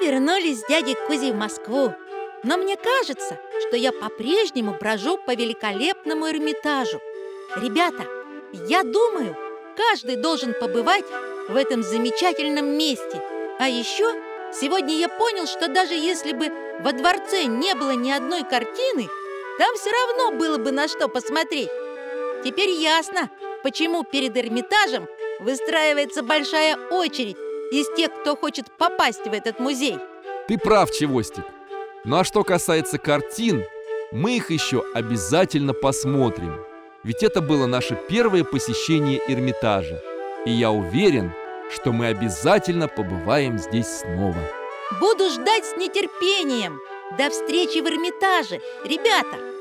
вернулись с дядей Кузей в Москву. Но мне кажется, что я по-прежнему брожу по великолепному Эрмитажу. Ребята, я думаю, каждый должен побывать в этом замечательном месте. А еще сегодня я понял, что даже если бы во дворце не было ни одной картины, там все равно было бы на что посмотреть. Теперь ясно, почему перед Эрмитажем выстраивается большая очередь из тех, кто хочет попасть в этот музей. Ты прав, Чевостик. Ну а что касается картин, мы их еще обязательно посмотрим. Ведь это было наше первое посещение Эрмитажа. И я уверен, что мы обязательно побываем здесь снова. Буду ждать с нетерпением. До встречи в Эрмитаже, ребята!